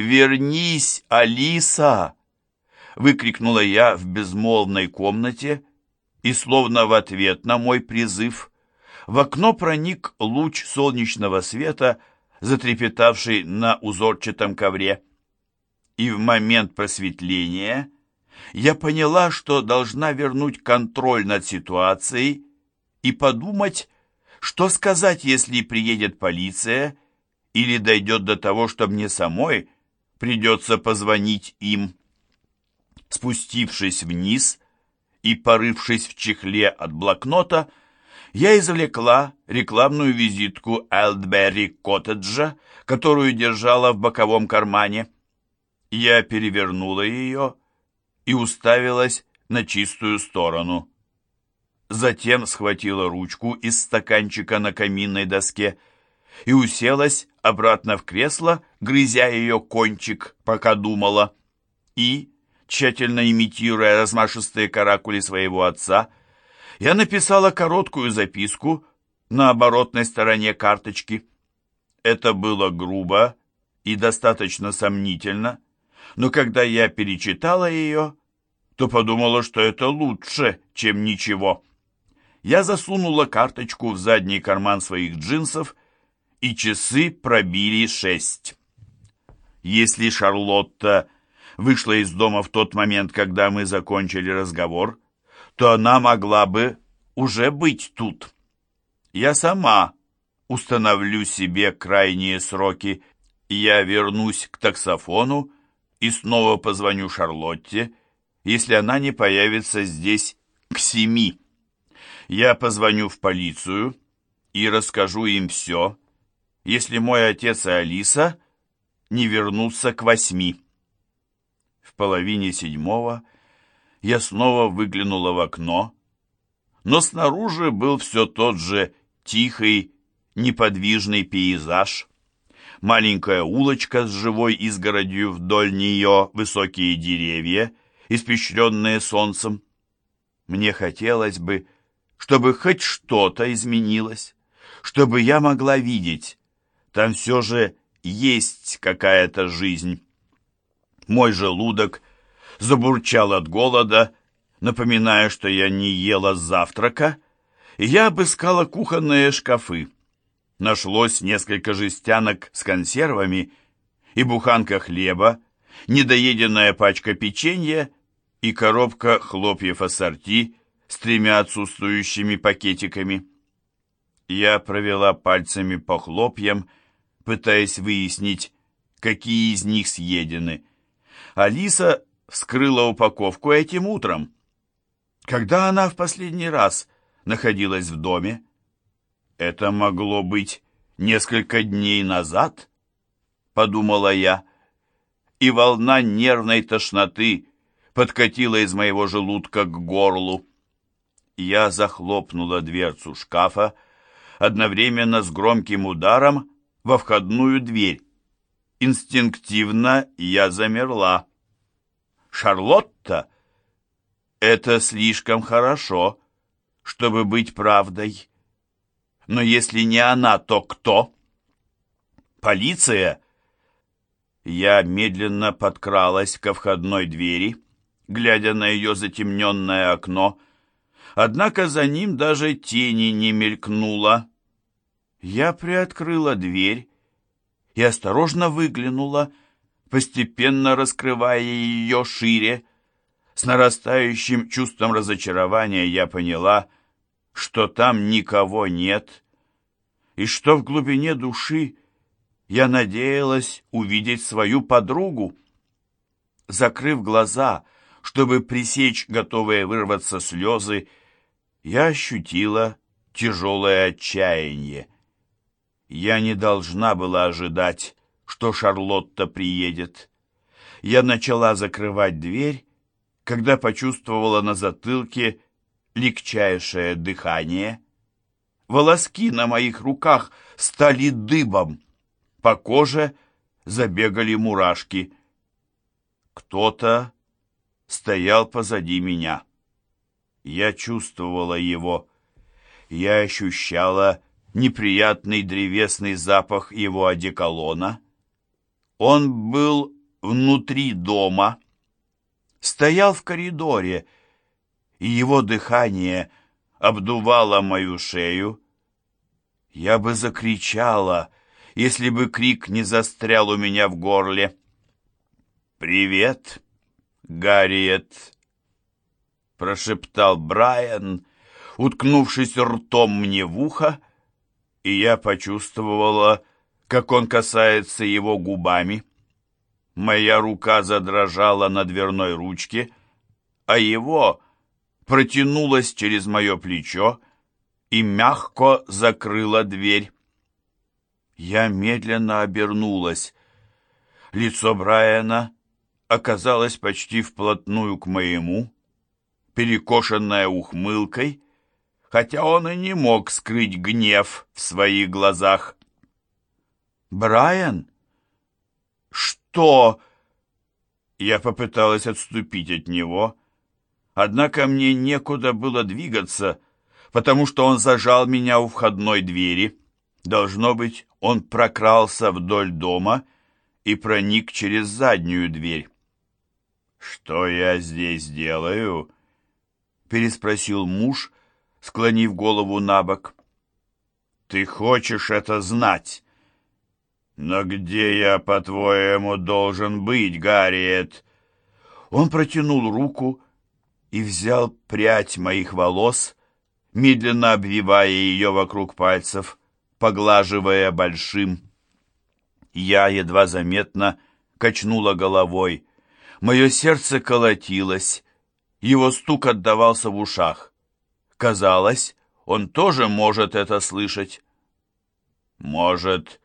«Вернись, Алиса!» — выкрикнула я в безмолвной комнате, и, словно в ответ на мой призыв, в окно проник луч солнечного света, затрепетавший на узорчатом ковре. И в момент просветления я поняла, что должна вернуть контроль над ситуацией и подумать, что сказать, если приедет полиция или дойдет до того, что мне самой придется позвонить им. Спустившись вниз и порывшись в чехле от блокнота, я извлекла рекламную визитку Элдберри Коттеджа, которую держала в боковом кармане. Я перевернула ее и уставилась на чистую сторону. Затем схватила ручку из стаканчика на каминной доске и уселась обратно в кресло, грызя ее кончик, пока думала. И, тщательно имитируя размашистые каракули своего отца, я написала короткую записку на оборотной стороне карточки. Это было грубо и достаточно сомнительно, но когда я перечитала ее, то подумала, что это лучше, чем ничего. Я засунула карточку в задний карман своих джинсов, и часы пробили шесть. Если Шарлотта вышла из дома в тот момент, когда мы закончили разговор, то она могла бы уже быть тут. Я сама установлю себе крайние сроки. Я вернусь к таксофону и снова позвоню Шарлотте, если она не появится здесь к семи. Я позвоню в полицию и расскажу им все, если мой отец и Алиса не вернутся к восьми. В половине седьмого я снова выглянула в окно, но снаружи был все тот же тихий, неподвижный пейзаж. Маленькая улочка с живой изгородью вдоль нее высокие деревья, испещренные солнцем. Мне хотелось бы, чтобы хоть что-то изменилось, чтобы я могла видеть. Там все же есть какая-то жизнь. Мой желудок забурчал от голода, напоминая, что я не ела завтрака, и я обыскала кухонные шкафы. Нашлось несколько жестянок с консервами и буханка хлеба, недоеденная пачка печенья и коробка хлопьев ассорти с тремя отсутствующими пакетиками. Я провела пальцами по хлопьям, пытаясь выяснить, какие из них съедены. Алиса вскрыла упаковку этим утром. Когда она в последний раз находилась в доме? Это могло быть несколько дней назад, подумала я, и волна нервной тошноты подкатила из моего желудка к горлу. Я захлопнула дверцу шкафа одновременно с громким ударом во входную дверь. Инстинктивно я замерла. «Шарлотта? Это слишком хорошо, чтобы быть правдой. Но если не она, то кто? Полиция?» Я медленно подкралась ко входной двери, глядя на ее затемненное окно, однако за ним даже тени не мелькнуло. Я приоткрыла дверь и осторожно выглянула, постепенно раскрывая ее шире. С нарастающим чувством разочарования я поняла, что там никого нет, и что в глубине души я надеялась увидеть свою подругу. Закрыв глаза, чтобы пресечь готовые вырваться слезы, я ощутила тяжелое отчаяние. Я не должна была ожидать, что Шарлотта приедет. Я начала закрывать дверь, когда почувствовала на затылке легчайшее дыхание. Волоски на моих руках стали дыбом. По коже забегали мурашки. Кто-то стоял позади меня. Я чувствовала его. Я ощущала неприятный древесный запах его одеколона. Он был внутри дома, стоял в коридоре, и его дыхание обдувало мою шею. Я бы закричала, если бы крик не застрял у меня в горле. «Привет, Гарриет!» — прошептал Брайан, уткнувшись ртом мне в ухо, и я почувствовала, как он касается его губами. Моя рука задрожала на дверной ручке, а его протянулась через мое плечо и мягко закрыла дверь. Я медленно обернулась. Лицо Брайана оказалось почти вплотную к моему, перекошенное ухмылкой, хотя он и не мог скрыть гнев в своих глазах. «Брайан?» «Что?» Я попыталась отступить от него, однако мне некуда было двигаться, потому что он зажал меня у входной двери. Должно быть, он прокрался вдоль дома и проник через заднюю дверь. «Что я здесь делаю?» — переспросил муж, склонив голову на бок. «Ты хочешь это знать?» «Но где я, по-твоему, должен быть, Гарриет?» Он протянул руку и взял прядь моих волос, медленно обвивая ее вокруг пальцев, поглаживая большим. Я едва заметно качнула головой. Мое сердце колотилось, его стук отдавался в ушах. Казалось, он тоже может это слышать. «Может,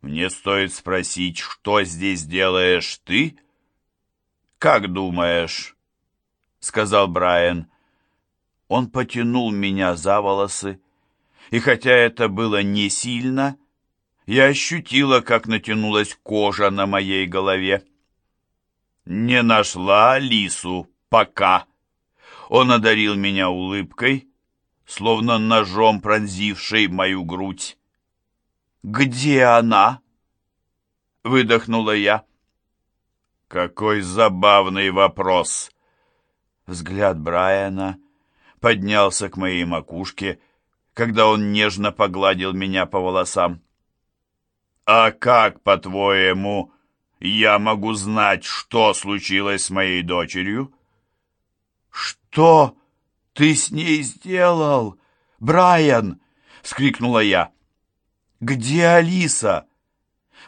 мне стоит спросить, что здесь делаешь ты? Как думаешь? Сказал Брайан. Он потянул меня за волосы, и хотя это было не сильно, я ощутила, как натянулась кожа на моей голове. Не нашла Алису пока. Он одарил меня улыбкой, словно ножом пронзившей мою грудь. «Где она?» — выдохнула я. «Какой забавный вопрос!» Взгляд Брайана поднялся к моей макушке, когда он нежно погладил меня по волосам. «А как, по-твоему, я могу знать, что случилось с моей дочерью?» «Что ты с ней сделал, Брайан?» — вскрикнула я. «Где Алиса?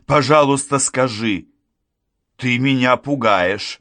Пожалуйста, скажи. Ты меня пугаешь».